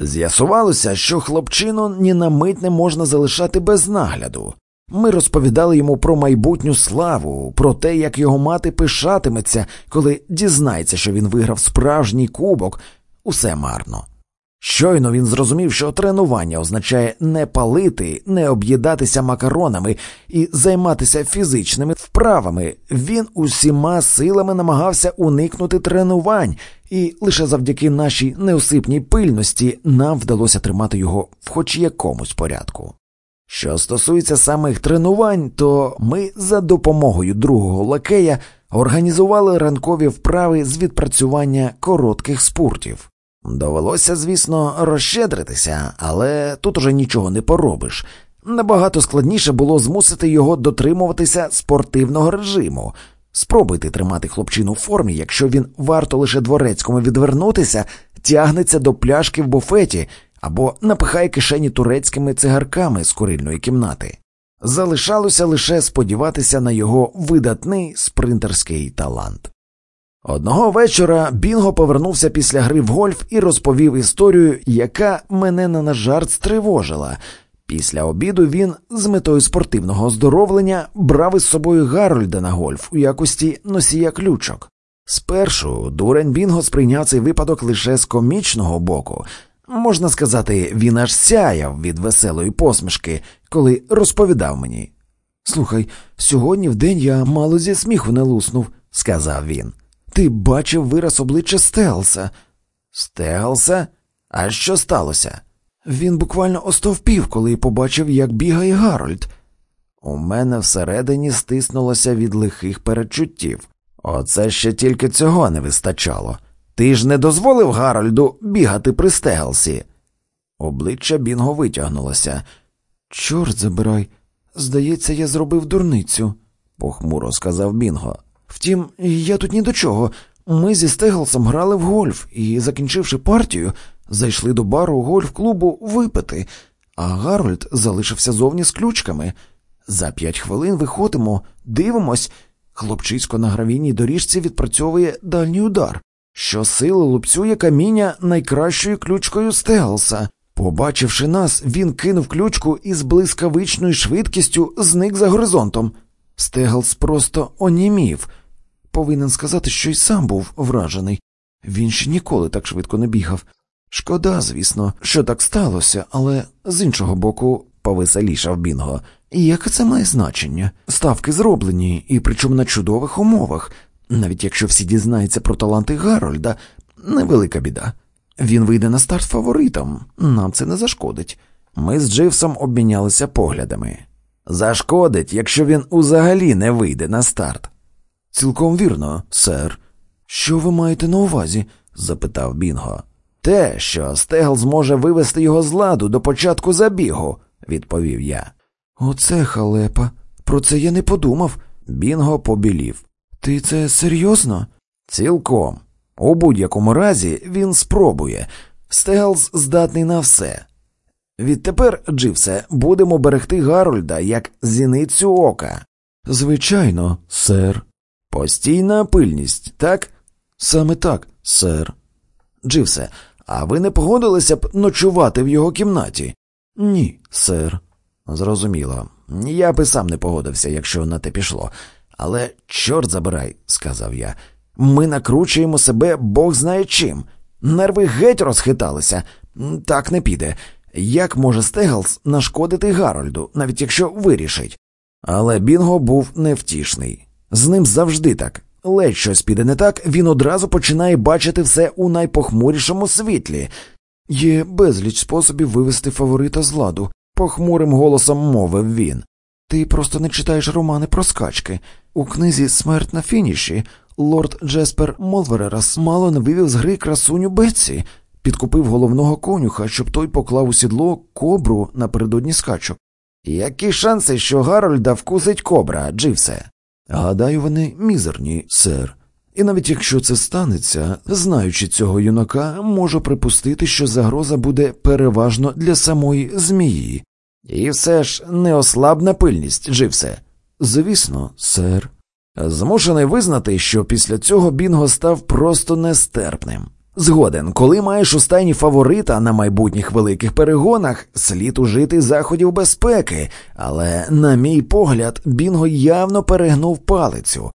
З'ясувалося, що хлопчину ні на мить не можна залишати без нагляду. Ми розповідали йому про майбутню славу, про те, як його мати пишатиметься, коли дізнається, що він виграв справжній кубок, усе марно. Щойно він зрозумів, що тренування означає не палити, не об'їдатися макаронами і займатися фізичними вправами. Він усіма силами намагався уникнути тренувань, і лише завдяки нашій неусипній пильності нам вдалося тримати його в хоч якомусь порядку. Що стосується самих тренувань, то ми за допомогою другого лакея організували ранкові вправи з відпрацювання коротких спортів. Довелося, звісно, розщедритися, але тут уже нічого не поробиш. Набагато складніше було змусити його дотримуватися спортивного режиму. Спробуйте тримати хлопчину в формі, якщо він варто лише дворецькому відвернутися, тягнеться до пляшки в буфеті або напихає кишені турецькими цигарками з курильної кімнати. Залишалося лише сподіватися на його видатний спринтерський талант. Одного вечора Бінго повернувся після гри в гольф і розповів історію, яка мене не на жарт стривожила. Після обіду він з метою спортивного оздоровлення брав із собою Гарольда на гольф у якості носія ключок. Спершу дурень Бінго сприйняв цей випадок лише з комічного боку. Можна сказати, він аж сяяв від веселої посмішки, коли розповідав мені. Слухай, сьогодні в день я мало зі сміху не луснув, сказав він. Ти бачив вираз обличчя Стелса. Стелса? А що сталося? Він буквально остовпів, коли побачив, як бігає Гарольд. У мене всередині стиснулося від лихих перечуттів. Оце ще тільки цього не вистачало. Ти ж не дозволив Гарольду бігати при Стеглсі?» Обличчя Бінго витягнулося. Чорт забирай. Здається, я зробив дурницю, похмуро сказав Бінго. Втім, я тут ні до чого. Ми зі Стеглсом грали в гольф і, закінчивши партію, зайшли до бару гольф-клубу випити, а Гарольд залишився зовні з ключками. За п'ять хвилин виходимо, дивимось. Хлопчисько на гравійній доріжці відпрацьовує дальній удар, що сили лупцює каміння найкращою ключкою Стеглса. Побачивши нас, він кинув ключку і з блискавичною швидкістю зник за горизонтом. Стеглс просто онімів. Повинен сказати, що й сам був вражений. Він ще ніколи так швидко не бігав. Шкода, звісно, що так сталося, але з іншого боку, повеселішав Бінго. І яке це має значення? Ставки зроблені, і причому на чудових умовах, навіть якщо всі дізнаються про таланти Гарольда, невелика біда. Він вийде на старт фаворитом, нам це не зашкодить. Ми з Дживсом обмінялися поглядами. Зашкодить, якщо він узагалі не вийде на старт. Цілком вірно, сер. Що ви маєте на увазі? запитав Бінго. Те, що Стегл зможе вивести його з ладу до початку забігу, відповів я. Оце халепа. Про це я не подумав. Бінго побілів. Ти це серйозно? Цілком. У будь-якому разі він спробує. Стеглс здатний на все. Відтепер, Дживсе, будемо берегти Гарольда як зіницю ока. Звичайно, сер. Постійна пильність, так? Саме так, сер. Дживсе, а ви не погодилися б ночувати в його кімнаті? Ні, сер. Зрозуміло. Я би сам не погодився, якщо на те пішло. Але чорт забирай, сказав я. Ми накручуємо себе бог знає чим. Нерви геть розхиталися. Так не піде. Як може Стеглс нашкодити Гарольду, навіть якщо вирішить? Але Бінго був невтішний. З ним завжди так. Ледь щось піде не так, він одразу починає бачити все у найпохмурішому світлі. Є безліч способів вивести фаворита з ладу, похмурим голосом мовив він. Ти просто не читаєш романи про скачки. У книзі Смерть на фініші лорд Джеспер Молверерас мало не вивів з гри красуню Бетсі, підкупив головного конюха, щоб той поклав у сідло кобру напередодні скачок. Які шанси, що Гарольда вкусить кобра, Дживсе? Гадаю, вони мізерні, сер. І навіть якщо це станеться, знаючи цього юнака, можу припустити, що загроза буде переважно для самої змії. І все ж неослабна пильність, Дживсе. Звісно, сер. Змушений визнати, що після цього Бінго став просто нестерпним. Згоден, коли маєш у стайні фаворита на майбутніх великих перегонах, слід ужити заходів безпеки, але, на мій погляд, Бінго явно перегнув палицю.